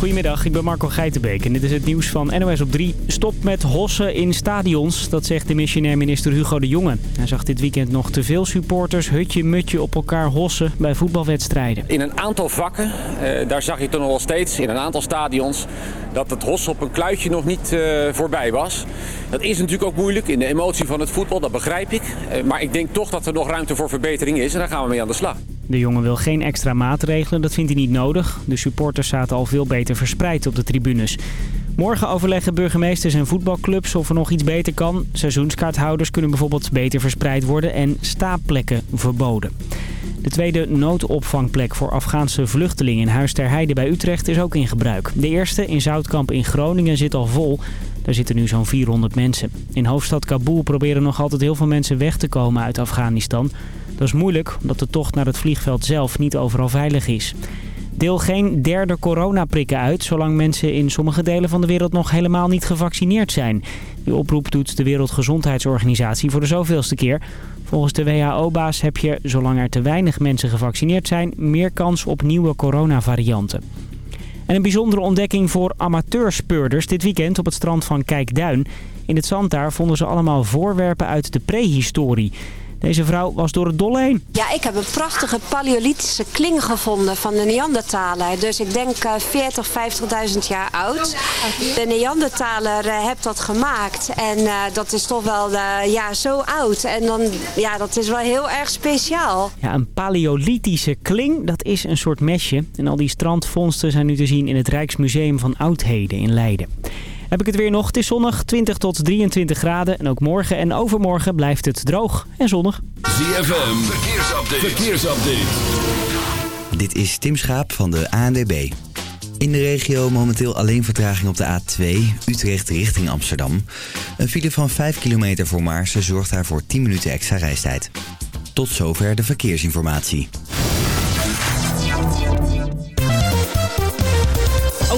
Goedemiddag, ik ben Marco Geitenbeek en dit is het nieuws van NOS op 3. Stop met hossen in stadions, dat zegt de missionair minister Hugo de Jonge. Hij zag dit weekend nog te veel supporters hutje-mutje op elkaar hossen bij voetbalwedstrijden. In een aantal vakken, eh, daar zag je het nog wel steeds, in een aantal stadions, dat het hossen op een kluitje nog niet eh, voorbij was. Dat is natuurlijk ook moeilijk in de emotie van het voetbal, dat begrijp ik. Eh, maar ik denk toch dat er nog ruimte voor verbetering is en daar gaan we mee aan de slag. De jongen wil geen extra maatregelen, dat vindt hij niet nodig. De supporters zaten al veel beter verspreid op de tribunes. Morgen overleggen burgemeesters en voetbalclubs of er nog iets beter kan. Seizoenskaarthouders kunnen bijvoorbeeld beter verspreid worden en staapplekken verboden. De tweede noodopvangplek voor Afghaanse vluchtelingen in Huis ter Heide bij Utrecht is ook in gebruik. De eerste in Zoutkamp in Groningen zit al vol. Daar zitten nu zo'n 400 mensen. In hoofdstad Kabul proberen nog altijd heel veel mensen weg te komen uit Afghanistan. Dat is moeilijk, omdat de tocht naar het vliegveld zelf niet overal veilig is. Deel geen derde coronaprikken uit, zolang mensen in sommige delen van de wereld nog helemaal niet gevaccineerd zijn. Die oproep doet de Wereldgezondheidsorganisatie voor de zoveelste keer. Volgens de WHO-baas heb je, zolang er te weinig mensen gevaccineerd zijn, meer kans op nieuwe coronavarianten. En een bijzondere ontdekking voor amateurspeurders dit weekend op het strand van Kijkduin. In het zand daar vonden ze allemaal voorwerpen uit de prehistorie. Deze vrouw was door het dolle heen. Ja, ik heb een prachtige paleolithische kling gevonden van de Neandertaler. Dus ik denk uh, 40, 50.000 jaar oud. De Neandertaler uh, heeft dat gemaakt. En uh, dat is toch wel ja, zo oud. En dan, ja, dat is wel heel erg speciaal. Ja, een paleolithische kling, dat is een soort mesje. En al die strandvondsten zijn nu te zien in het Rijksmuseum van Oudheden in Leiden. Heb ik het weer nog. Het is zonnig, 20 tot 23 graden. En ook morgen en overmorgen blijft het droog en zonnig. ZFM, verkeersupdate. verkeersupdate. Dit is Tim Schaap van de ANDB. In de regio momenteel alleen vertraging op de A2, Utrecht richting Amsterdam. Een file van 5 kilometer voor Maarsen zorgt daarvoor 10 minuten extra reistijd. Tot zover de verkeersinformatie.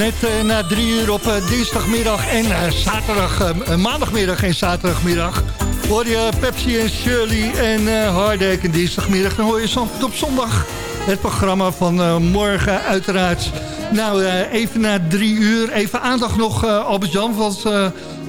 Net na drie uur op dinsdagmiddag en zaterdag, maandagmiddag en zaterdagmiddag. Hoor je Pepsi en Shirley en uh, Hardek en dinsdagmiddag. Dan hoor je op zondag. Het programma van morgen uiteraard. Nou, even na drie uur. Even aandacht nog, Albert-Jan. Want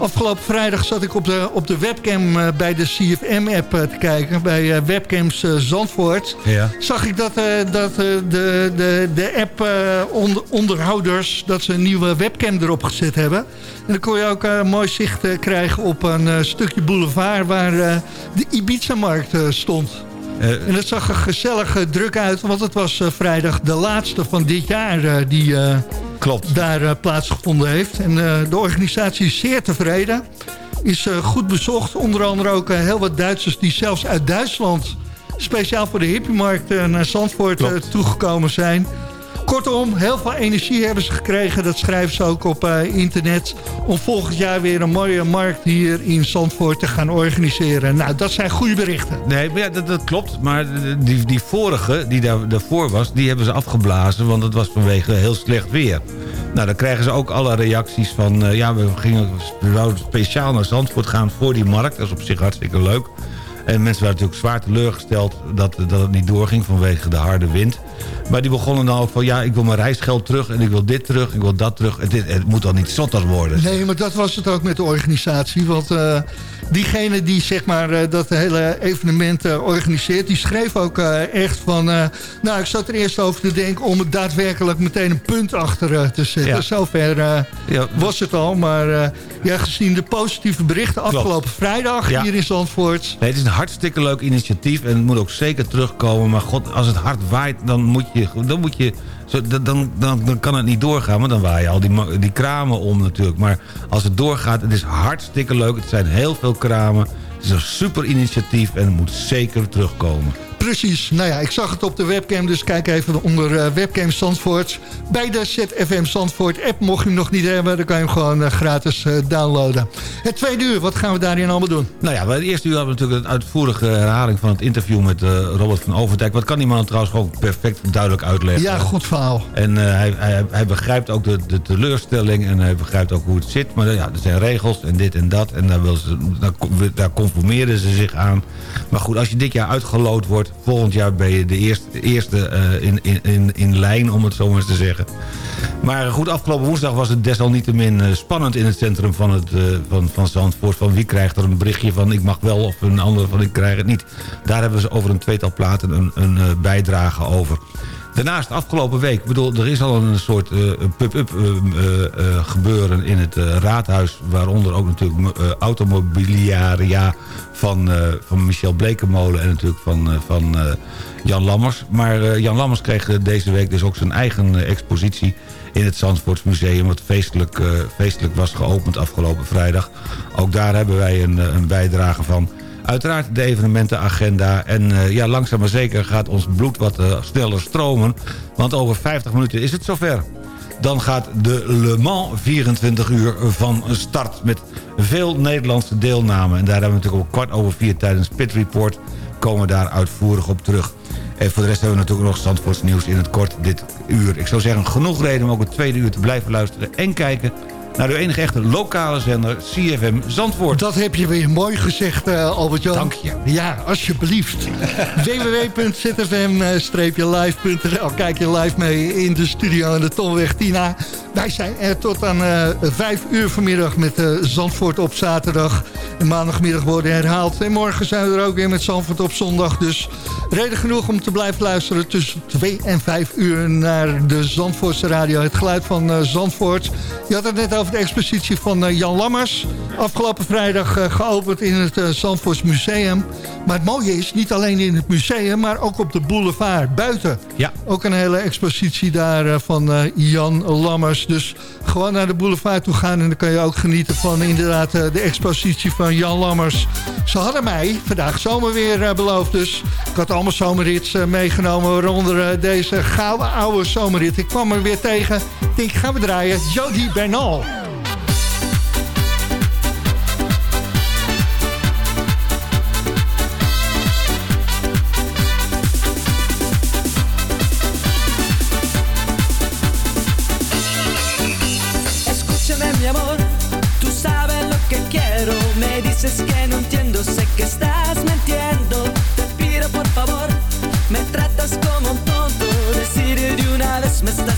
Afgelopen vrijdag zat ik op de, op de webcam uh, bij de CFM-app uh, te kijken. Bij uh, webcams Zandvoort. Ja. Zag ik dat, dat de, de, de app-onderhouders... dat ze een nieuwe webcam erop gezet hebben. En dan kon je ook mooi zicht krijgen op een stukje boulevard... waar de Ibiza-markt stond. en het zag er gezellig druk uit, want het was vrijdag de laatste van dit jaar... die Klopt. daar uh, plaatsgevonden heeft. En uh, de organisatie is zeer tevreden. Is uh, goed bezocht. Onder andere ook heel wat Duitsers die zelfs uit Duitsland... speciaal voor de hippiemarkt naar Zandvoort toegekomen zijn. Kortom, heel veel energie hebben ze gekregen. Dat schrijven ze ook op uh, internet. Om volgend jaar weer een mooie markt hier in Zandvoort te gaan organiseren. Nou, dat zijn goede berichten. Nee, maar ja, dat, klopt. Maar die, die vorige, die daar, daarvoor was, die hebben ze afgeblazen. Want het was vanwege heel slecht weer. Nou, dan krijgen ze ook alle reacties van... Uh, ja, we gingen we speciaal naar Zandvoort gaan voor die markt. Dat is op zich hartstikke leuk. En mensen waren natuurlijk zwaar teleurgesteld dat, dat het niet doorging vanwege de harde wind. Maar die begonnen dan ook van... ja, ik wil mijn reisgeld terug en ik wil dit terug, ik wil dat terug. Het, het moet dan niet zotter worden. Nee, maar dat was het ook met de organisatie. Want uh, diegene die zeg maar, uh, dat hele evenement uh, organiseert... die schreef ook echt van... nou, ik zat er eerst over te denken om het daadwerkelijk meteen een punt achter te zetten. Ja. Zover ja. was het al. Maar ja, gezien de positieve berichten afgelopen vrijdag hier in Zandvoort... Nee, het is een hartstikke leuk initiatief en het moet ook zeker terugkomen. Maar god, als het hard waait, dan moet je... Dan, moet je dan, dan, dan kan het niet doorgaan, want dan waaien al die, die kramen om natuurlijk. Maar als het doorgaat, het is hartstikke leuk. Het zijn heel veel kramen. Het is een super initiatief en het moet zeker terugkomen. Precies. Nou ja, ik zag het op de webcam, dus kijk even onder uh, webcam Zandvoort. Bij de ZFM Zandvoort app, mocht je hem nog niet hebben... dan kan je hem gewoon uh, gratis uh, downloaden. Het tweede uur, wat gaan we daarin allemaal doen? Nou ja, het eerste uur hadden we natuurlijk een uitvoerige herhaling... van het interview met Robert van Overdijk. Wat kan die man trouwens gewoon perfect duidelijk uitleggen. Ja, goed verhaal. En hij, hij, hij, begrijpt ook de, de, teleurstelling en hij begrijpt ook hoe het zit. Maar ja, er zijn regels en dit en dat. En daar, wil ze, daar, daar conformeren ze zich aan. Maar goed, als je dit jaar uitgeloot wordt volgend jaar ben je de eerste, eerste uh, in, in, in lijn, om het zo maar eens te zeggen. Maar goed, afgelopen woensdag was het desalniettemin uh, spannend in het centrum van, het, uh, van, van Zandvoort. Van wie krijgt er een berichtje van ik mag wel of een ander van ik krijg het niet. Daar hebben ze over een tweetal platen een, een bijdrage over. Daarnaast afgelopen week, bedoel, er is al een soort uh, pub-up uh, uh, gebeuren in het raadhuis... waaronder ook natuurlijk automobiliaria van, van Michel Blekemolen... en natuurlijk van, van Jan Lammers. Maar Jan Lammers kreeg deze week dus ook zijn eigen expositie... in het Zandvoortsmuseum, wat feestelijk, feestelijk was geopend afgelopen vrijdag. Ook daar hebben wij een, een bijdrage van... Uiteraard de evenementenagenda. En uh, ja, langzaam maar zeker gaat ons bloed wat uh, sneller stromen. Want over 50 minuten is het zover. Dan gaat de Le Mans 24 uur van start. Met veel Nederlandse deelname. En daar hebben we natuurlijk om kwart over vier tijdens Pit Report... komen daar uitvoerig op terug. En voor de rest hebben we natuurlijk nog Zandvoorts nieuws in het kort dit uur. Ik zou zeggen, genoeg reden om ook het tweede uur te blijven luisteren en kijken naar de enige echte lokale zender CFM Zandvoort. Dat heb je weer mooi gezegd, uh, Albert-Jan. Dank je. Ja, alsjeblieft. www.zfm-live.nl Kijk je live mee in de studio aan de Tolweg Tina. Wij zijn er tot aan uh, vijf uur vanmiddag met uh, Zandvoort op zaterdag. Maandagmiddag worden herhaald. En morgen zijn we er ook weer met Zandvoort op zondag. Dus reden genoeg om te blijven luisteren tussen twee en vijf uur naar de Zandvoortse radio. Het geluid van Zandvoort. Je had het net over de expositie van uh, Jan Lammers. Afgelopen vrijdag uh, geopend in het uh, Zandvoorts Museum. Maar het mooie is, niet alleen in het museum, maar ook op de boulevard buiten. Ja. Ook een hele expositie daar van Jan Lammers. Dus gewoon naar de boulevard toe gaan en dan kan je ook genieten van inderdaad de expositie van Jan Lammers. Ze hadden mij vandaag zomer weer beloofd, dus ik had allemaal zomerrits meegenomen, waaronder deze gouden oude zomerrit. Ik kwam er weer tegen. Ik denk, gaan we draaien. Jody Bernal. Dices que no entiendo, sé que estás mintiendo. Te pido por favor, me tratas como un tonto. Decir de una vez me estás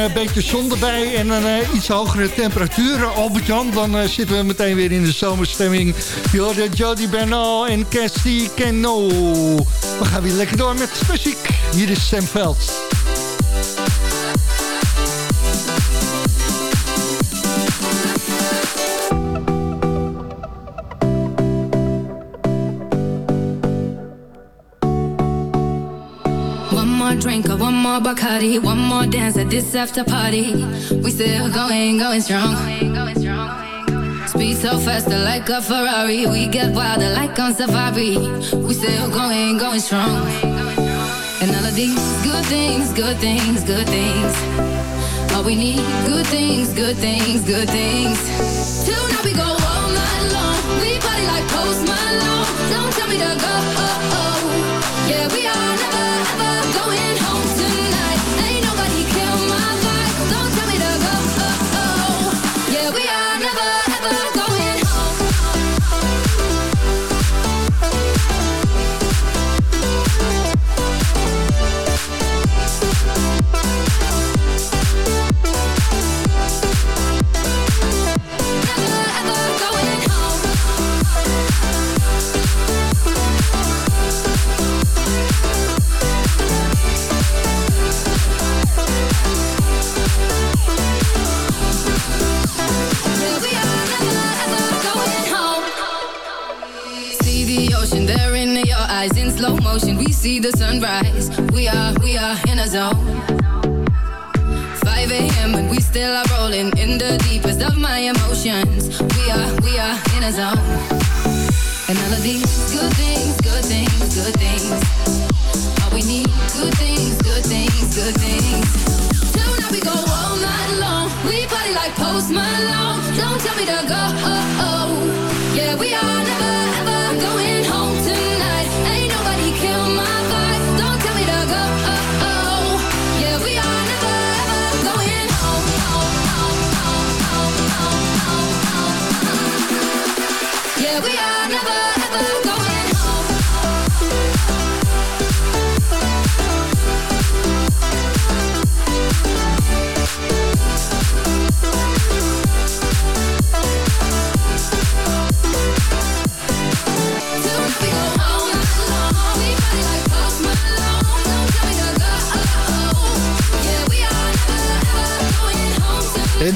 een uh, beetje zon erbij en een uh, iets hogere temperatuur, Albert-Jan, dan uh, zitten we meteen weer in de zomerstemming. Jorde Jody Bernal en Cassie Keno. We gaan weer lekker door met muziek. Hier is Sam. More Bacardi, one more dance at this after party. We still going, going strong. Speed so faster like a Ferrari. We get wilder like on safari. We still going, going strong. And all of these good things, good things, good things. All we need, good things, good things, good things. Till now we go all night long. We party like Post Malone. Don't tell me to go. Oh, oh. Yeah, we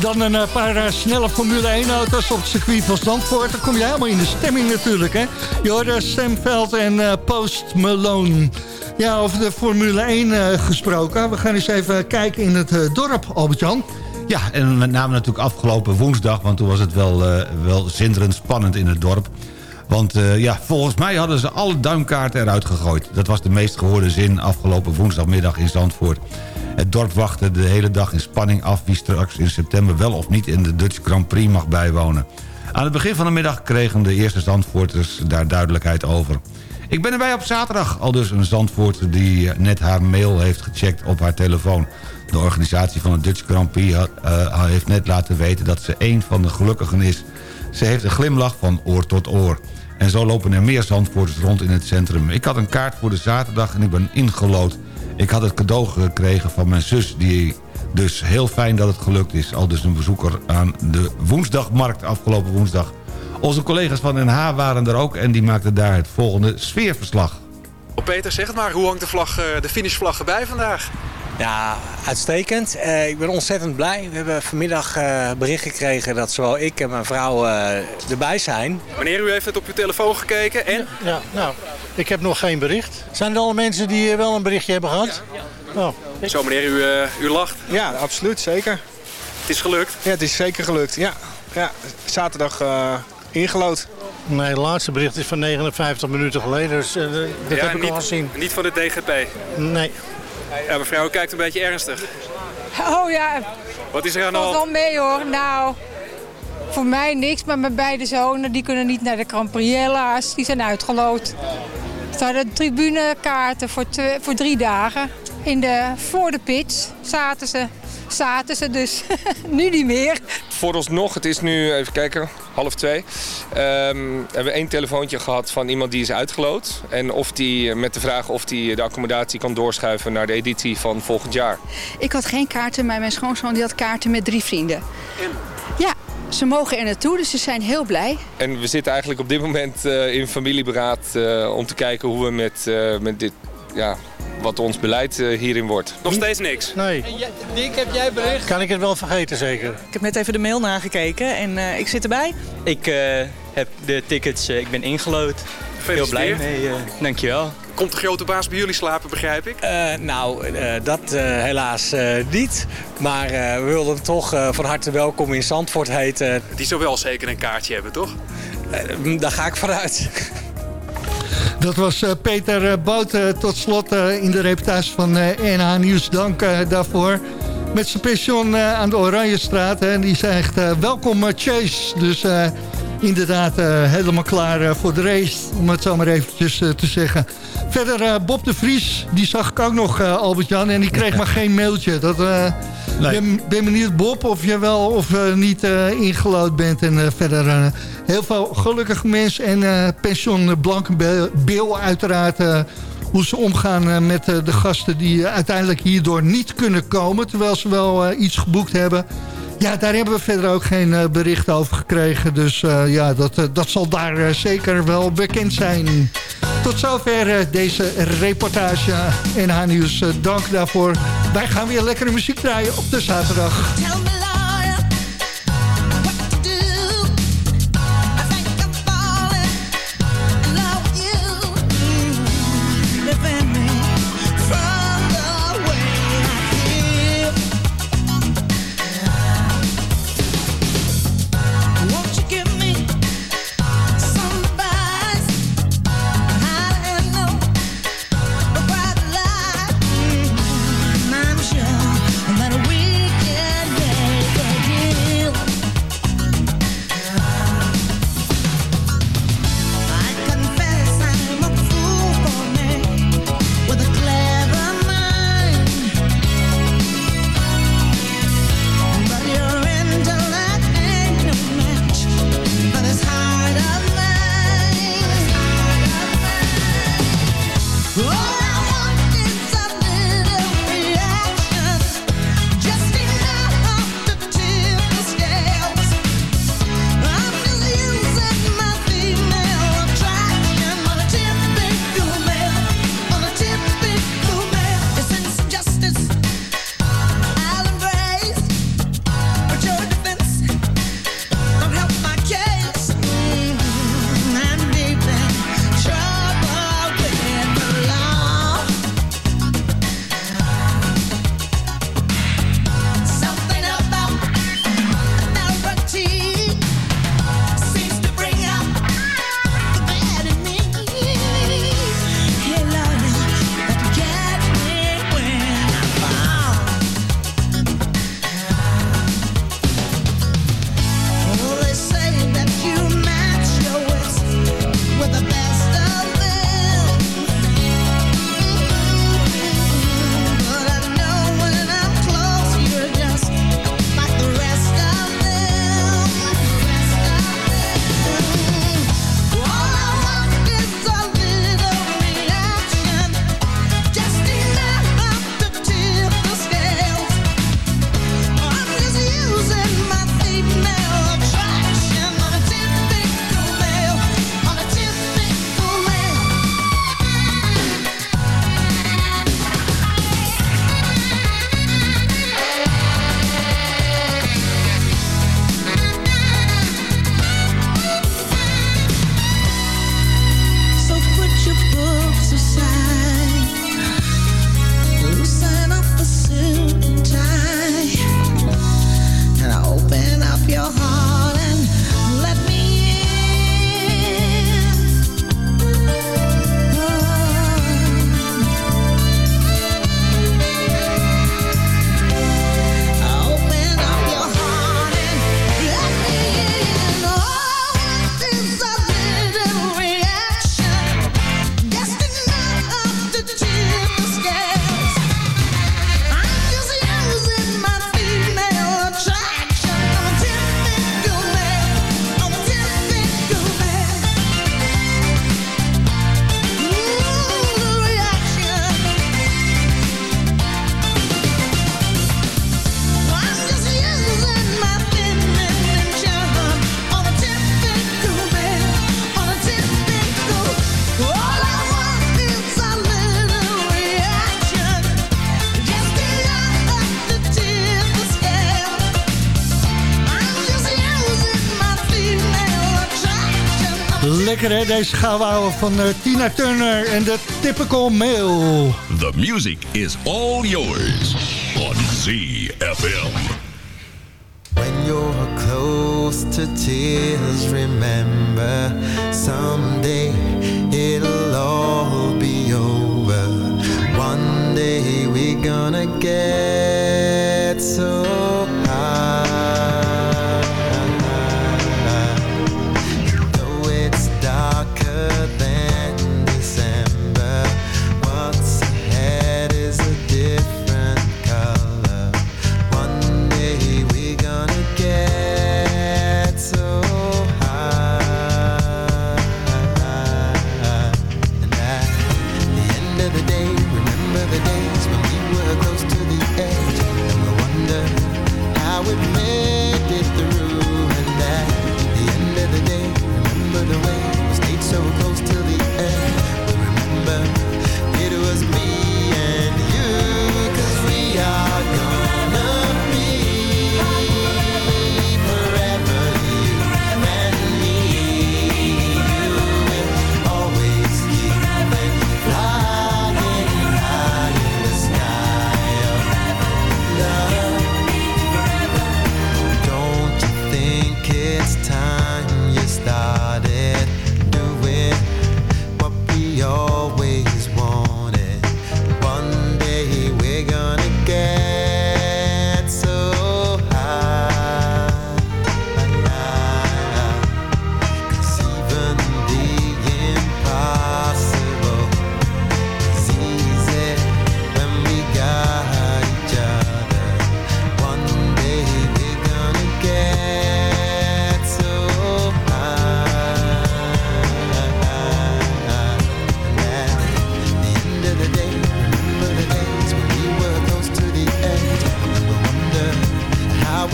dan een eh, paar uh, snelle Formule 1 auto's op het circuit van Zandvoort. Dan kom je helemaal in de stemming natuurlijk, hè. Je hoorde en uh, Post Malone. Ja, over de Formule 1 gesproken. We gaan eens even kijken in het dorp, Albert-Jan. Ja, en met name natuurlijk afgelopen woensdag... want toen was het wel, wel zinderend spannend in het dorp. Want uh, ja, volgens mij hadden ze alle duimkaarten eruit gegooid. Dat was de meest gehoorde zin afgelopen woensdagmiddag in Zandvoort. Het dorp wachtte de hele dag in spanning af... wie straks in september wel of niet in de Dutch Grand Prix mag bijwonen. Aan het begin van de middag kregen de eerste Zandvoorters daar duidelijkheid over. Ik ben erbij op zaterdag, al dus een Zandvoorter die net haar mail heeft gecheckt op haar telefoon. De organisatie van de Dutch Grand Prix uh, heeft net laten weten dat ze een van de gelukkigen is. Ze heeft een glimlach van oor tot oor. En zo lopen er meer Zandvoorters rond in het centrum. Ik had een kaart voor de zaterdag en ik ben ingelood. Ik had het cadeau gekregen van mijn zus... die dus heel fijn dat het gelukt is. Al dus een bezoeker aan de woensdagmarkt afgelopen woensdag. Onze collega's van NH waren er ook... en die maakten daar het volgende sfeerverslag. Peter, zeg het maar. Hoe hangt de, vlag, eh, de finishvlag erbij vandaag? Ja, uitstekend. Uh, ik ben ontzettend blij. We hebben vanmiddag uh, bericht gekregen dat zowel ik en mijn vrouw uh, erbij zijn. Meneer, u heeft het op uw telefoon gekeken en? Ja, ja, nou, ik heb nog geen bericht. Zijn er alle mensen die wel een berichtje hebben gehad? Ja. Oh. Zo meneer, u, u lacht. Ja, absoluut, zeker. Het is gelukt? Ja, het is zeker gelukt, ja. ja zaterdag ingelood. Nee, het laatste bericht is van 59 minuten geleden, dus dat ja, heb ik niet, al gezien. Niet van de DGP? Nee. Ja, mevrouw kijkt een beetje ernstig. Oh ja. Wat is er aan de hand? wel mee hoor. Nou, voor mij niks, maar mijn beide zonen die kunnen niet naar de helaas. Die zijn uitgeloot. Ze hadden tribunekaarten voor, twee, voor drie dagen. In de, voor de pits zaten ze zaten ze dus nu niet meer. Vooralsnog, het is nu, even kijken, half twee. Um, hebben we één telefoontje gehad van iemand die is uitgeloot. En of die, met de vraag of hij de accommodatie kan doorschuiven naar de editie van volgend jaar. Ik had geen kaarten, maar mijn schoonzoon die had kaarten met drie vrienden. Ja, ze mogen er naartoe, dus ze zijn heel blij. En we zitten eigenlijk op dit moment uh, in familieberaad uh, om te kijken hoe we met, uh, met dit... Ja, wat ons beleid hierin wordt. Nog steeds niks? Nee. Dick, heb jij bericht? Kan ik het wel vergeten, zeker? Ik heb net even de mail nagekeken en uh, ik zit erbij. Ik uh, heb de tickets, uh, ik ben ingelood. Heel blij mee, dankjewel. Komt de grote baas bij jullie slapen, begrijp ik? nou, dat helaas niet. Maar we wilden hem toch van harte welkom in Zandvoort heten. Die zou wel zeker een kaartje hebben, toch? daar ga ik vanuit. Dat was uh, Peter uh, Bout uh, tot slot in de reportage van NH Nieuws. Dank daarvoor. Met zijn pension aan de Oranjestraat. En die zegt welkom Chase. Dus inderdaad helemaal klaar voor de race. Om het zo maar eventjes te zeggen. Verder Bob de Vries. Die zag ik ook nog Albert-Jan. En die kreeg maar geen mailtje. Dat... Ik ben, ben, benieuwd, Bob, of je wel of niet ingelood bent. En verder heel veel gelukkige mensen. En pension Blankenbeel uiteraard. hoe ze omgaan met de gasten die uiteindelijk hierdoor niet kunnen komen. Terwijl ze wel iets geboekt hebben. Ja, daar hebben we verder ook geen bericht over gekregen. Dus ja, dat, dat zal daar zeker wel bekend zijn. Tot zover deze reportage en haar nieuws. dank daarvoor. Wij gaan weer lekkere muziek draaien op de zaterdag. deze gouden ouwe van uh, Tina Turner en de Typical Mail. The music is all yours on ZFM. When you're close to tears, remember someday...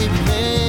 we made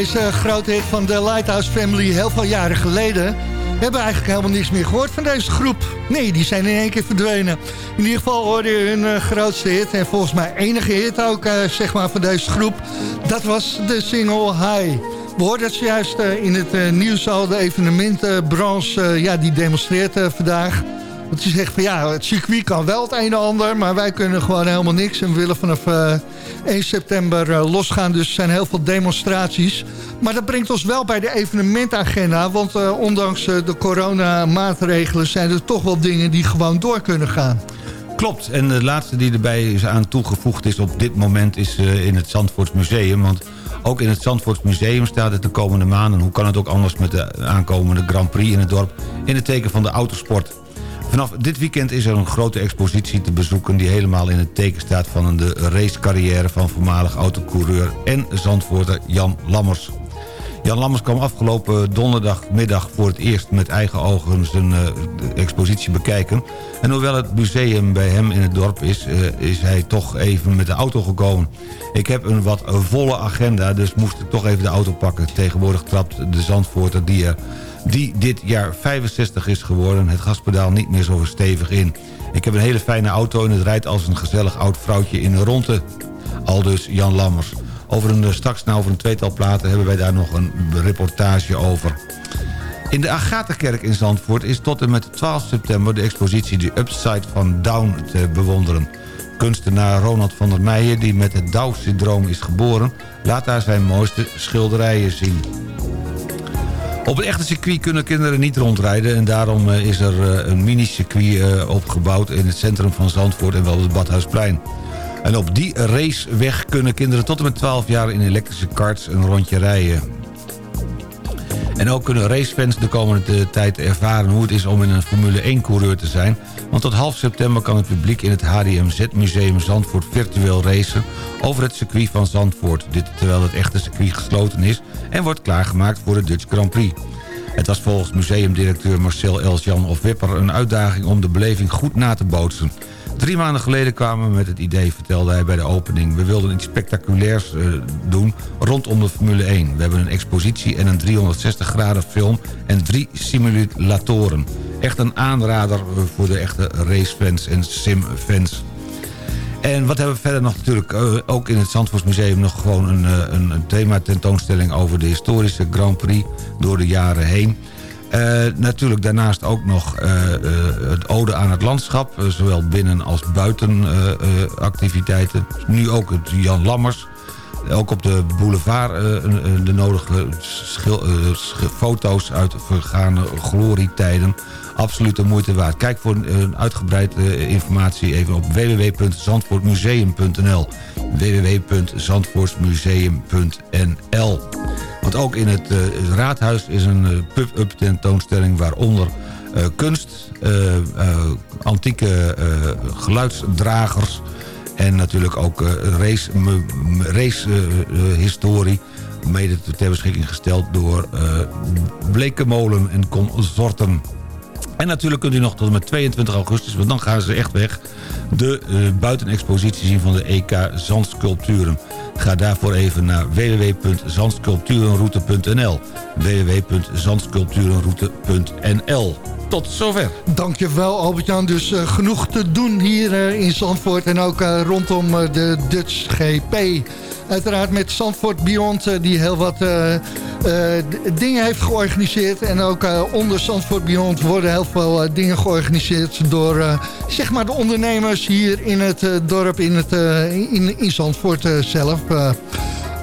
deze grote hit van de Lighthouse Family heel veel jaren geleden. We hebben eigenlijk helemaal niks meer gehoord van deze groep. Nee, die zijn in één keer verdwenen. In ieder geval hoorde je hun eh, grootste hit en volgens mij enige hit ook eh, zeg maar van deze groep. Dat was de single High. We hoorden het juist eh, in het nieuws al, de evenementenbranche ja, die demonstreert vandaag. Want die zegt van ja, het circuit kan wel het een en ander, maar wij kunnen gewoon helemaal niks. En we willen vanaf 1 september losgaan. Dus er zijn heel veel demonstraties. Maar dat brengt ons wel bij de evenementagenda. Want uh, ondanks uh, de coronamaatregelen zijn er toch wel dingen die gewoon door kunnen gaan. Klopt. En de laatste die erbij is aan toegevoegd is op dit moment is in het Zandvoorts Museum. Want ook in het Zandvoorts Museum staat het de komende maanden... hoe kan het ook anders met de aankomende Grand Prix in het dorp... in het teken van de autosport. Vanaf dit weekend is er een grote expositie te bezoeken... die helemaal in het teken staat van de racecarrière van voormalig autocoureur... en Zandvoorter Jan Lammers. Jan Lammers kwam afgelopen donderdagmiddag voor het eerst met eigen ogen zijn uh, expositie bekijken. En hoewel het museum bij hem in het dorp is, uh, is hij toch even met de auto gekomen. Ik heb een wat volle agenda, dus moest ik toch even de auto pakken. Tegenwoordig trapt de Zandvoorter die, er, die dit jaar 65 is geworden het gaspedaal niet meer zo stevig in. Ik heb een hele fijne auto en het rijdt als een gezellig oud vrouwtje in een ronde. Aldus Jan Lammers. Over een, straks nou over een tweetal platen hebben wij daar nog een reportage over. In de Agatha-kerk in Zandvoort is tot en met 12 september... de expositie The Upside van Down te bewonderen. Kunstenaar Ronald van der Meijen, die met het Down-syndroom is geboren... laat daar zijn mooiste schilderijen zien. Op het echte circuit kunnen kinderen niet rondrijden... en daarom eh, is er eh, een mini-circuit eh, opgebouwd in het centrum van Zandvoort... en wel het Badhuisplein. En op die raceweg kunnen kinderen tot en met 12 jaar in elektrische karts een rondje rijden. En ook kunnen racefans de komende tijd ervaren hoe het is om in een Formule 1-coureur te zijn. Want tot half september kan het publiek in het HDMZ-museum Zandvoort virtueel racen over het circuit van Zandvoort. Dit terwijl het echte circuit gesloten is en wordt klaargemaakt voor de Dutch Grand Prix. Het was volgens museumdirecteur Marcel Elsjan of Wipper een uitdaging om de beleving goed na te bootsen. Drie maanden geleden kwamen we met het idee, vertelde hij bij de opening. We wilden iets spectaculairs uh, doen rondom de Formule 1. We hebben een expositie en een 360 graden film en drie simulatoren. Echt een aanrader voor de echte racefans en simfans. En wat hebben we verder nog natuurlijk... Uh, ook in het Zandvoortsmuseum nog gewoon een, uh, een, een thema tentoonstelling... over de historische Grand Prix door de jaren heen. Uh, natuurlijk daarnaast ook nog het ode aan het landschap. zowel binnen als buiten activiteiten. Nu ook het Jan Lammers. Ook op de boulevard de nodige foto's uit vergane glorietijden. Absoluut de moeite waard. Kijk voor een uitgebreide informatie even op www.zandvoortmuseum.nl www.zandvoortmuseum.nl want ook in het uh, raadhuis is een uh, pub-up tentoonstelling... waaronder kunst, antieke geluidsdragers... en natuurlijk ook racehistorie... Race, mede ter beschikking gesteld door Blekenmolen en consorten. En natuurlijk kunt u nog tot en met 22 augustus, want dan gaan ze echt weg... de buitenexpositie zien van de EK Zandsculpturen. Ga daarvoor even naar www.zandsculpturenroute.nl www.zandsculpturenroute.nl Tot zover. Dankjewel Albert-Jan. Dus uh, genoeg te doen hier uh, in Zandvoort en ook rondom de Dutch GP. Uiteraard met Zandvoort Beyond die heel wat dingen heeft georganiseerd. En ook onder Zandvoort Beyond worden heel veel dingen georganiseerd door zeg maar de ondernemers hier in het dorp, in, het, in, in Zandvoort zelf.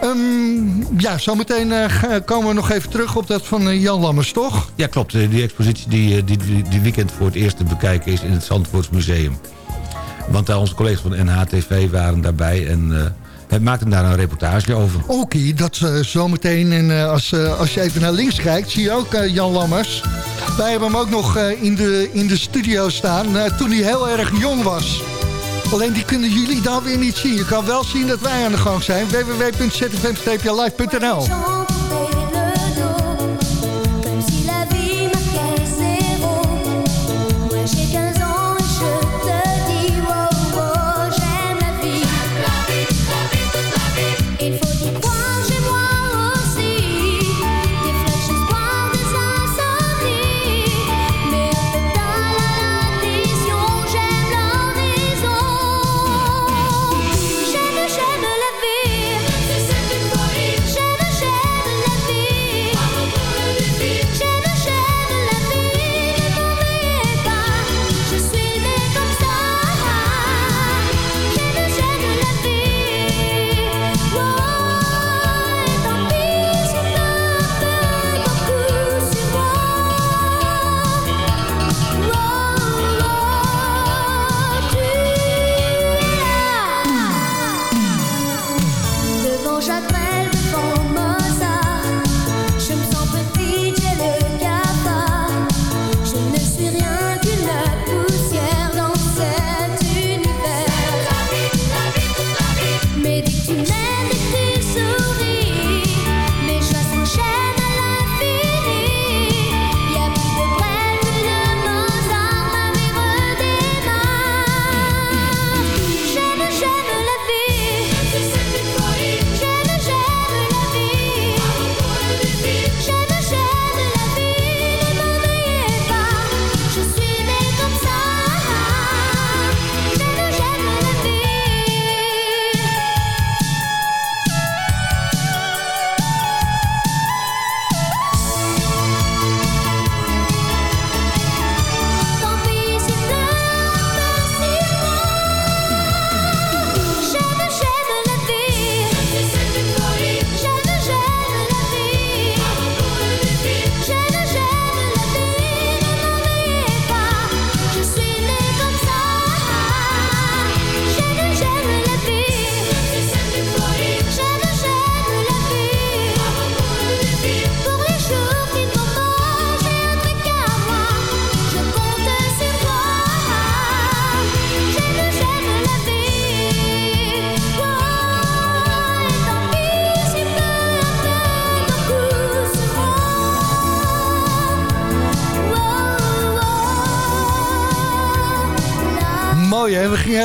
Um, ja, zometeen uh, komen we nog even terug op dat van Jan Lammers, toch? Ja, klopt. Die expositie die, die, die, weekend voor het eerst te bekijken is in het Zandvoortsmuseum. Want uh, onze collega's van NHTV waren daarbij en... het maakte daar een reportage over. Oké, okay, dat uh, zometeen. En uh, als, uh, als je even naar links kijkt, zie je ook Jan Lammers. Wij hebben hem ook nog in, de, in de studio staan toen hij heel erg jong was. Alleen die kunnen jullie dan weer niet zien. Je kan wel zien dat wij aan de gang zijn. www.zfm-live.nl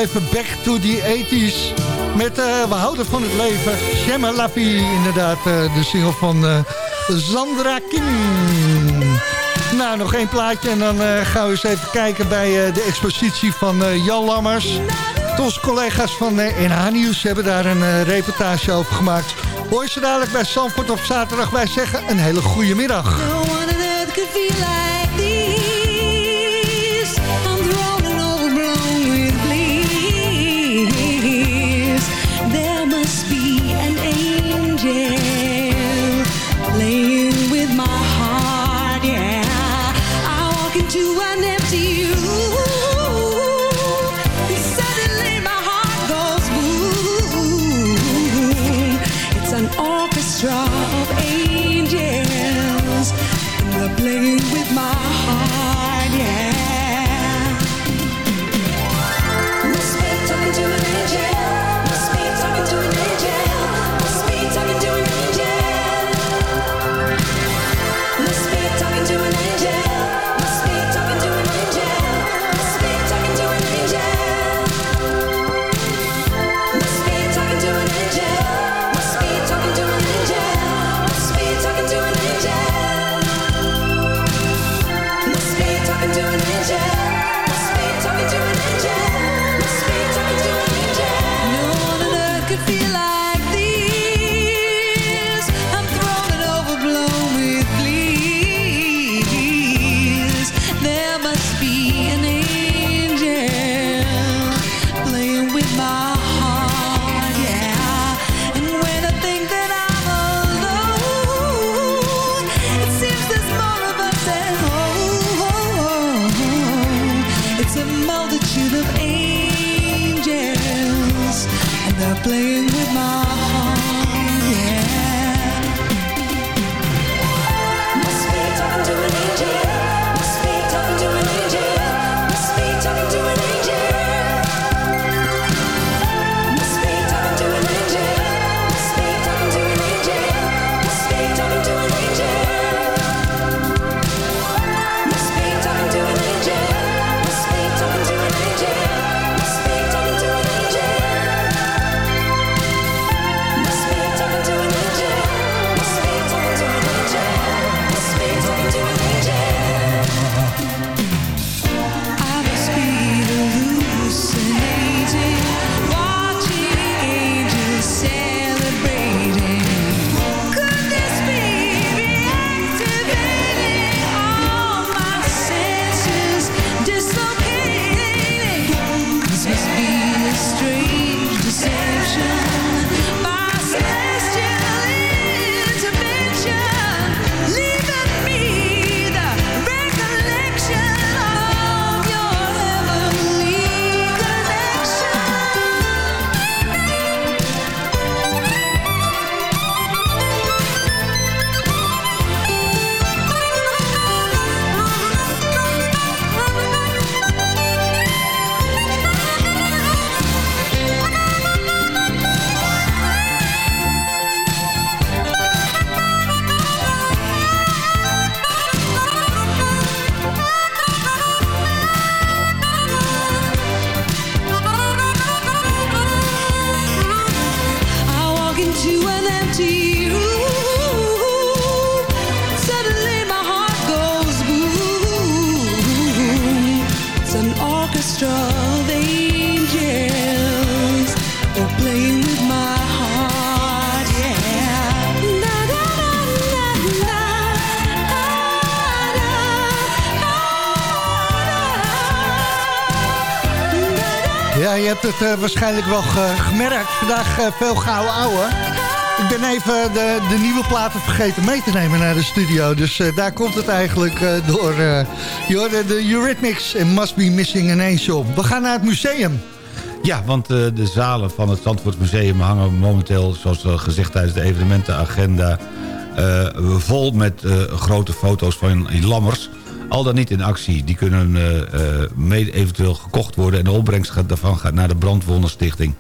even back to the 80s. Met eh, We houden van het leven. Shema Lappie, inderdaad. eh, de single van eh, Sandra Kim. Nou, nog één plaatje en dan gaan we eens even kijken bij de expositie van Jan Lammers. Onze collega's van NH Nieuws hebben daar een reportage over gemaakt. Hoor ze dadelijk bij Zandvoort op zaterdag. Wij zeggen een hele goede middag. Eh, waarschijnlijk wel ge- gemerkt. Vandaag eh, veel gouden ouwe. Ik ben even de, de nieuwe platen vergeten mee te nemen naar de studio. Dus eh, daar komt het eigenlijk door. hoorde de Eurythmics en Must Be Missing an Angel. We gaan naar het museum. Ja, want de zalen van het Zandvoortsmuseum hangen momenteel... zoals al gezegd tijdens de evenementenagenda... vol met grote foto's van Lammers. Al dan niet in actie. Die kunnen eh, eh, eventueel gekocht worden... en de opbrengst gaat, daarvan gaat naar de Brandwonderstichting.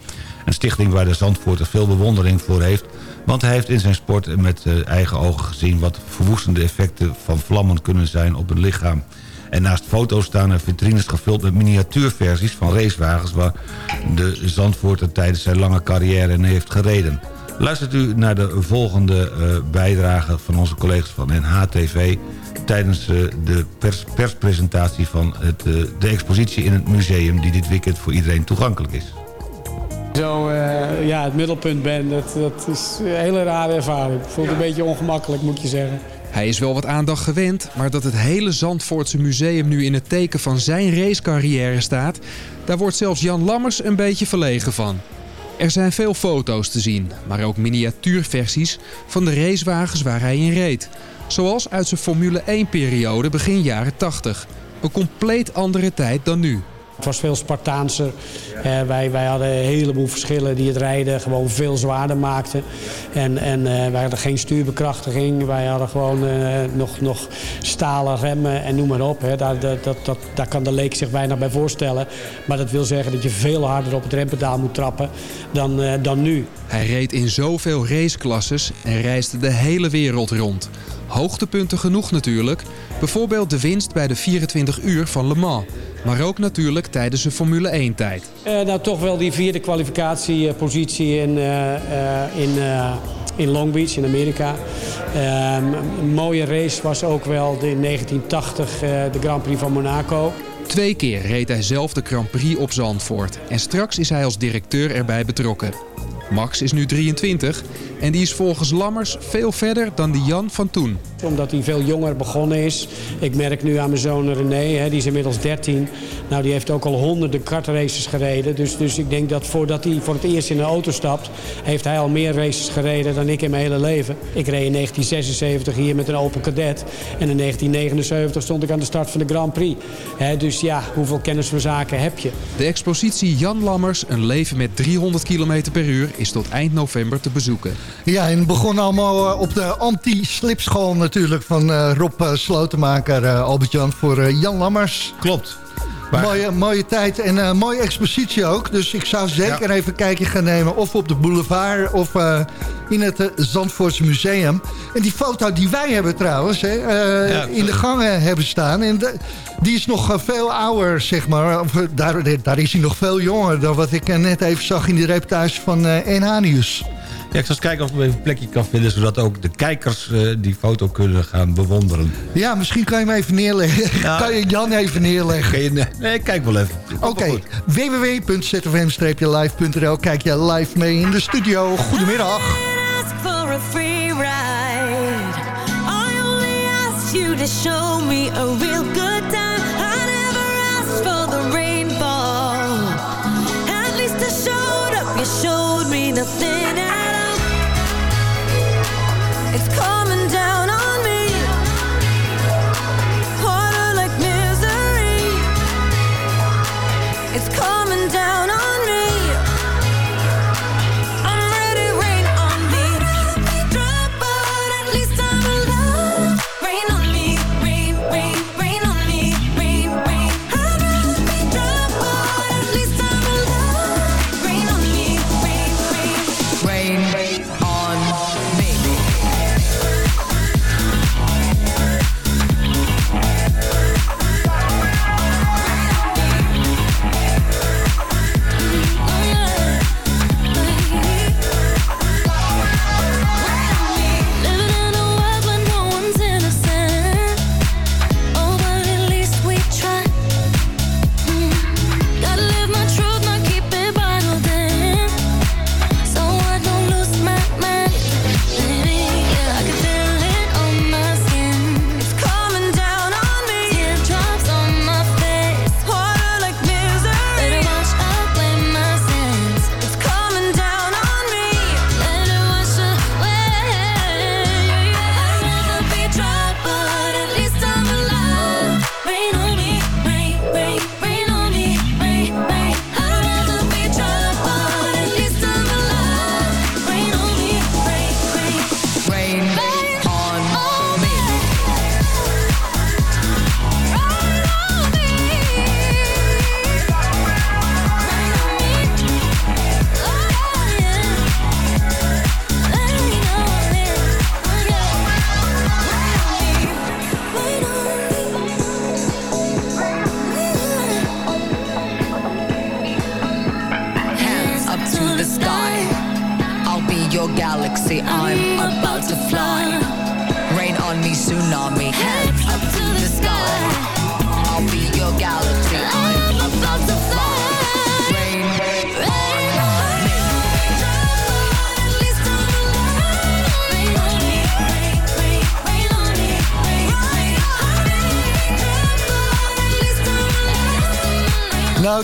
Een stichting waar de Zandvoorter veel bewondering voor heeft... want hij heeft in zijn sport met eh, eigen ogen gezien... wat verwoestende effecten van vlammen kunnen zijn op het lichaam. En naast foto's staan er vitrines gevuld met miniatuurversies van racewagens... waar de Zandvoorter tijdens zijn lange carrière in heeft gereden. Luistert u naar de volgende eh, bijdrage van onze collega's van NHTV... tijdens eh, de pers perspresentatie van het, eh, de expositie in het museum... die dit weekend voor iedereen toegankelijk is. Zo eh, ja, het middelpunt ben, dat, dat is een hele rare ervaring. Het voelt een beetje ongemakkelijk, moet je zeggen. Hij is wel wat aandacht gewend, maar dat het hele Zandvoortse museum nu in het teken van zijn racecarrière staat, daar wordt zelfs Jan Lammers een beetje verlegen van. Er zijn veel foto's te zien, maar ook miniatuurversies van de racewagens waar hij in reed. Zoals uit zijn Formule 1-periode begin jaren 80. Een compleet andere tijd dan nu. Het was veel Spartaanser. Eh, wij, wij hadden een heleboel verschillen die het rijden gewoon veel zwaarder maakten. En, en eh, wij hadden geen stuurbekrachtiging. Wij hadden gewoon eh, nog, nog stalen remmen en noem maar op. Hè. Daar, dat, dat, dat, daar kan de leek zich weinig bij voorstellen. Maar dat wil zeggen dat je veel harder op het rempedaal moet trappen dan, dan nu. Hij reed in zoveel raceklasses en reisde de hele wereld rond. Hoogtepunten genoeg natuurlijk. Bijvoorbeeld de winst bij de 24 uur van Le Mans. Maar ook natuurlijk tijdens de Formule 1-tijd. Eh, nou, toch wel die vierde kwalificatiepositie in, eh, eh, in, in Long Beach in Amerika. Ehm, een mooie race was ook wel de, in 1980 eh, de Grand Prix van Monaco. Twee keer reed hij zelf de Grand Prix op Zandvoort. En straks is hij als directeur erbij betrokken. Max is nu 23 en die is volgens Lammers veel verder dan die Jan van toen. Omdat hij veel jonger begonnen is. Ik merk nu aan mijn zoon René, hè, die is inmiddels 13. Nou, die heeft ook al honderden kartraces gereden. Dus, dus ik denk dat voordat hij voor het eerst in een auto stapt... heeft hij al meer races gereden dan ik in mijn hele leven. Ik reed in 1976 hier met een Opel Kadett. En in 1979 stond ik aan de start van de Grand Prix. Hè, dus ja, hoeveel kennis van zaken heb je? De expositie Jan Lammers, een leven met 300 km per uur, is tot eind november te bezoeken. Ja, en het begon allemaal eh, op de anti-slipschool natuurlijk van eh, Rob eh, Slotenmaker, eh, Albert-Jan, voor Jan Lammers. Klopt. Mooie, mooie tijd en mooie expositie ook. Dus ik zou zeker even een kijkje gaan nemen. Of op de boulevard of in het uh, Zandvoortse Museum. En die foto die wij hebben trouwens hè, Ja, in de gangen hebben staan. En de- die is nog veel ouder, zeg maar. Of, daar, daar is hij nog veel jonger dan wat ik net even zag in die reportage van NH Nieuws. Ja, ik zal eens kijken of ik even een plekje kan vinden... zodat ook de kijkers eh, die foto kunnen gaan bewonderen. Ja, misschien kan je hem even neerleggen. kan je Jan even neerleggen? Je, nee, kijk wel even. Oké, www.zfm-live.nl. Kijk je live mee in de studio. Goedemiddag. ask for a free ride. I only asked you to show me a real good time. I never asked for the rainfall. At least I showed up. You showed me nothing. It's cold.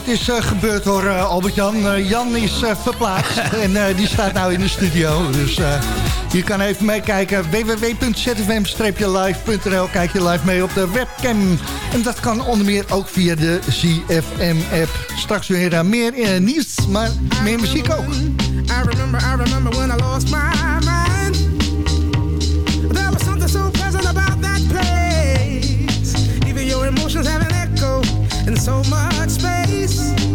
Is eh, gebeurd hoor, eh, Albert-Jan. Eh, Jan is verplaatst en die staat nou in de studio. Dus je kan even meekijken. www.zfm-live.nl Kijk je live mee op de webcam. En dat kan onder meer ook via de ZFM-app. Straks weer meer nieuws, maar meer muziek ook. I remember, I remember when I lost my so much space.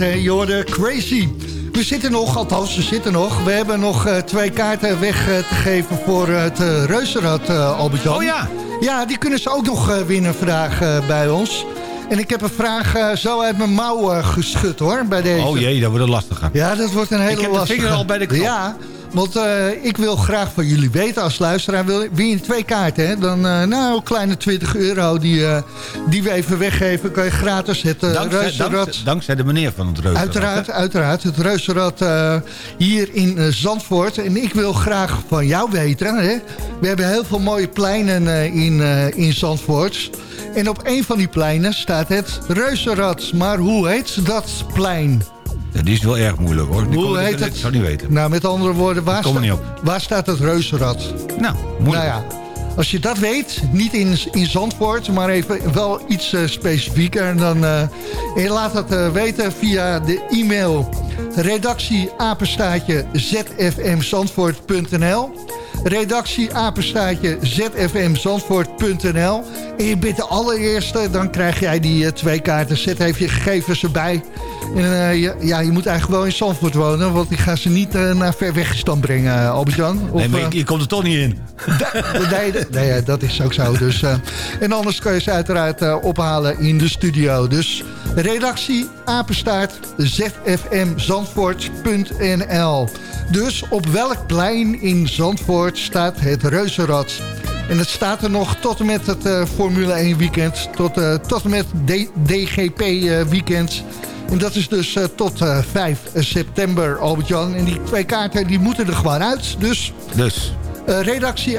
Hè? Je hoorde Crazy. We zitten nog, althans, we zitten nog. We hebben nog eh, twee kaarten weg eh, te geven voor het uh, Reuzenrad, eh albert Oh ja. Ja, die kunnen ze ook nog eh, winnen vandaag eh, bij ons. En ik heb een vraag eh, zo uit mijn mouw eh, geschud, hoor, bij deze. Oh jee, dat wordt een lastiger. Ja, dat wordt een hele Ik heb de lastige. vinger al bij de knop. Ja, want eh, ik wil graag van jullie weten als luisteraar. Wil, win je twee kaarten, hè? Dan, eh, nou, kleine 20 euro die, eh, die we even weggeven. Kan je gratis het uh, Dankzij, Reuzenrad... dankzij, dankzij de meneer van het reuzenrad. Uiteraard, hè? uiteraard. Het reuzenrad hier in Zandvoort. En ik wil graag van jou weten. Hè? We hebben heel veel mooie pleinen in, in Zandvoort. En op een van die pleinen staat het reuzenrad. Maar hoe heet dat plein? Ja, die is wel erg moeilijk hoor. Die Hoe ik- heet dat het? zou niet weten. Nou, met andere woorden, waar, sta- niet waar staat het reuzenrad? Nou, moeilijk. Nou ja, als je dat weet, niet in, in Zandvoort, maar even wel iets eh, specifieker. Dan, eh, en je laat dat eh, weten via de e-mail redactie apenstaatje zfmzandvoort.nl redactie apenstaatje zfmzandvoort.nl en je bent de allereerste, dan krijg jij die eh, twee kaarten. Zet even je gegevens erbij En eh, ja, ja, je moet eigenlijk wel in Zandvoort wonen, want die gaan ze niet eh, naar ver weggestand brengen, uh, Albert-Jan. Nee, maar eh, je, je komt er toch niet in. nee, nee, nee, dat is ook zo. Dus, eh, en anders kan je ze uiteraard eh, ophalen in de studio. Dus redactie, apenstaart, zfmzandvoort.nl. Dus op welk plein in Zandvoort staat het reuzenrad? En het staat er nog tot en met het eh, Formule 1 weekend. Tot, eh, tot en met D- DGP eh, weekend. En dat is dus eh, tot eh, 5 september, Albert-Jan. En die twee kaarten die moeten er gewoon uit. Dus Dus, eh, redactie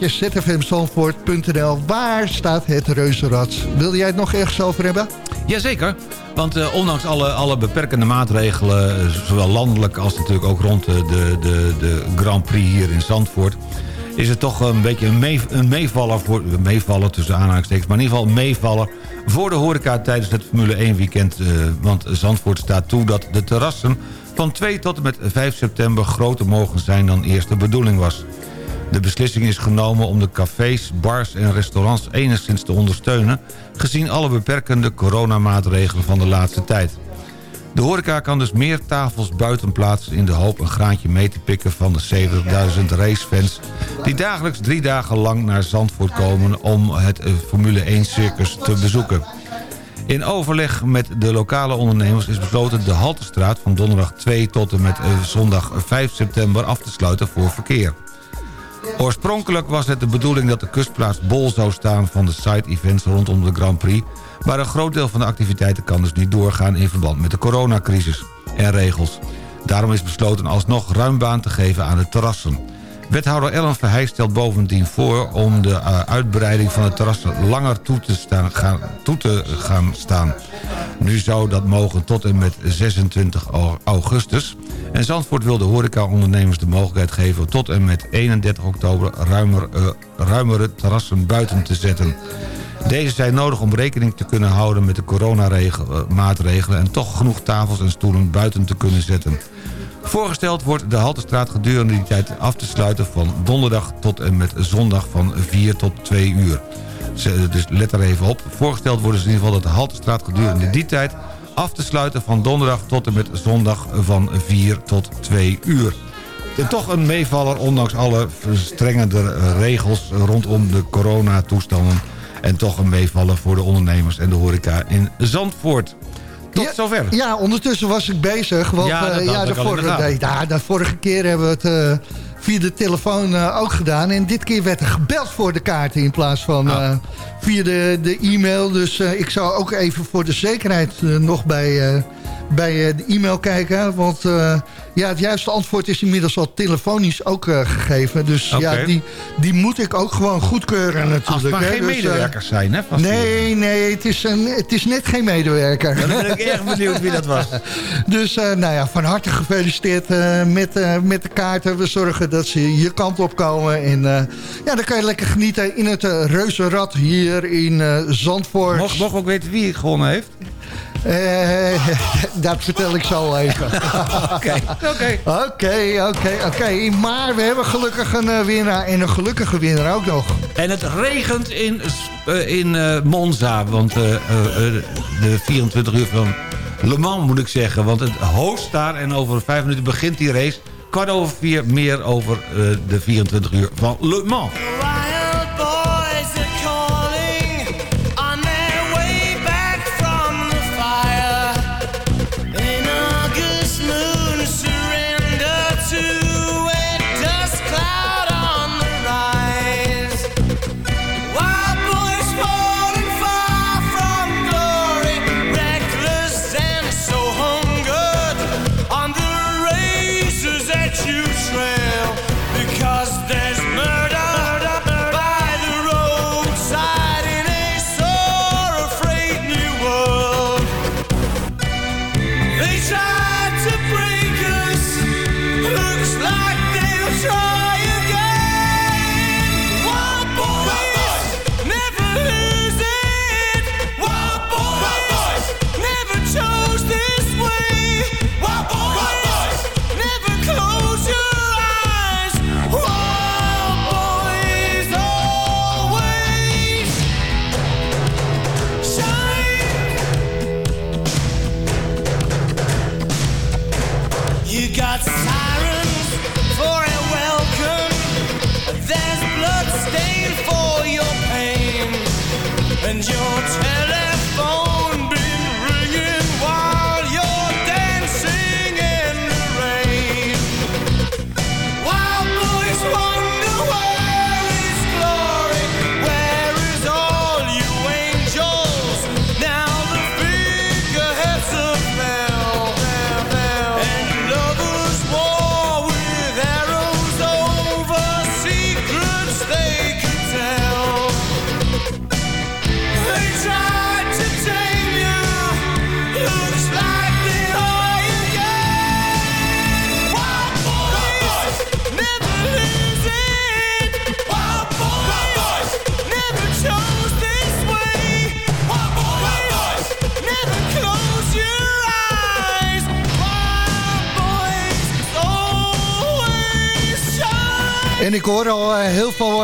zfmzandvoort.nl. Waar staat het reuzenrad? Wilde jij het nog ergens over hebben? Jazeker, want eh, ondanks alle, alle beperkende maatregelen... eh, zowel landelijk als natuurlijk ook rond de, de, de Grand Prix hier in Zandvoort... is het toch een beetje een, mee, meevaller, voor, tussen aanhalingstekens... maar in ieder geval een meevaller voor de horeca tijdens het Formule 1 weekend. eh, want Zandvoort staat toe dat de terrassen van 2 tot en met 5 september... groter mogen zijn dan eerst de bedoeling was. De beslissing is genomen om de cafés, bars en restaurants enigszins te ondersteunen... gezien alle beperkende coronamaatregelen van de laatste tijd. De horeca kan dus meer tafels buiten plaatsen... in de hoop een graantje mee te pikken van de 70.000 racefans... die dagelijks drie dagen lang naar Zandvoort komen... om het eh, Formule 1-circus te bezoeken. In overleg met de lokale ondernemers is besloten de Haltestraat... van donderdag 2 tot en met eh, zondag 5 september af te sluiten voor verkeer. Oorspronkelijk was het de bedoeling dat de kustplaats bol zou staan van de side-events rondom de Grand Prix, maar een groot deel van de activiteiten kan dus niet doorgaan in verband met de coronacrisis en regels. Daarom is besloten alsnog ruim baan te geven aan de terrassen. Wethouder Ellen Verheij stelt bovendien voor om de eh, uitbreiding van de terrassen langer toe te, staan, gaan, toe te gaan staan. Nu zou dat mogen tot en met 26 au- augustus. En Zandvoort wil de horecaondernemers de mogelijkheid geven... tot en met 31 oktober ruimer, eh, ruimere terrassen buiten te zetten. Deze zijn nodig om rekening te kunnen houden met de coronamaatregelen... en toch genoeg tafels en stoelen buiten te kunnen zetten. Voorgesteld wordt de Haltestraat gedurende die tijd af te sluiten... van donderdag tot en met zondag van 4 tot 2 uur. Ze- Dus let er even op. Voorgesteld wordt dus in ieder geval dat de Haltestraat gedurende die tijd... af te sluiten van donderdag tot en met zondag van 4 tot 2 uur. En toch een meevaller, ondanks alle verstrengende regels... rondom de coronatoestanden. En toch een meevaller voor de ondernemers en de horeca in Zandvoort. Tot ja, zover. Ja, ondertussen was ik bezig. Want Ja, dat eh, ja, de, vorige, ja, de vorige keer hebben we het eh, via de telefoon eh, ook gedaan. En dit keer werd er gebeld voor de kaarten in plaats van Ah. via de, de e-mail. Dus ik zou ook even voor de zekerheid nog bij, bij eh, de e-mail kijken. Want eh, ja, het juiste antwoord is inmiddels al telefonisch ook eh, gegeven. Dus ja, die, die moet ik ook gewoon goedkeuren natuurlijk. Als het maar hè. geen Dus, medewerkers zijn, hè? Nee, nee, het is, een, het is net geen medewerker. Dan ben ik erg benieuwd wie dat was. Dus nou ja, van harte gefeliciteerd met, met de kaarten. We zorgen dat ze je kant op komen. En ja, dan kan je lekker genieten in het Reuzenrad hier in Zandvoort. Mocht, mocht ook weten wie gewonnen heeft? Eh, dat vertel ik zo even. Oké, oké. Oké, oké, oké. Maar we hebben gelukkig een eh, winnaar en een gelukkige winnaar ook nog. En het regent in, eh, in Monza. Want eh, eh, eh, de 24 uur van Le Mans moet ik zeggen. Want het host daar en over vijf minuten begint die race. Kwart over vier meer over eh, de 24 uur van Le Mans.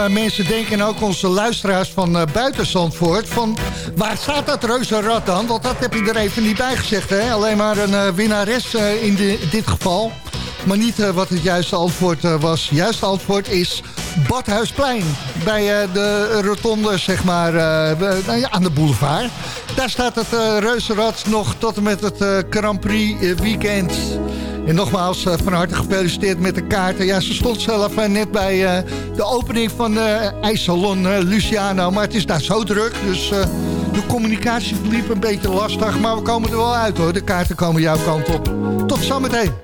Mensen denken, en ook onze luisteraars van eh, buiten Zandvoort... van waar staat dat reuzenrad dan? Want dat heb je er even niet bij gezegd, hè? Alleen maar een eh, winnares eh, in dit geval. Maar niet wat het juiste antwoord was. Juiste antwoord is Badhuisplein. Bij de rotonde, zeg maar, nou aan de boulevard. Daar staat het reuzenrad nog tot en met het Grand Prix weekend. En nogmaals, eh, van harte gefeliciteerd met de kaarten. Ja, ze stond zelf eh, net bij eh, de opening van eh ijssalon Luciano. Maar het is daar zo druk, dus de communicatie verliep een beetje lastig. Maar we komen er wel uit hoor, de kaarten komen jouw kant op. Tot zometeen.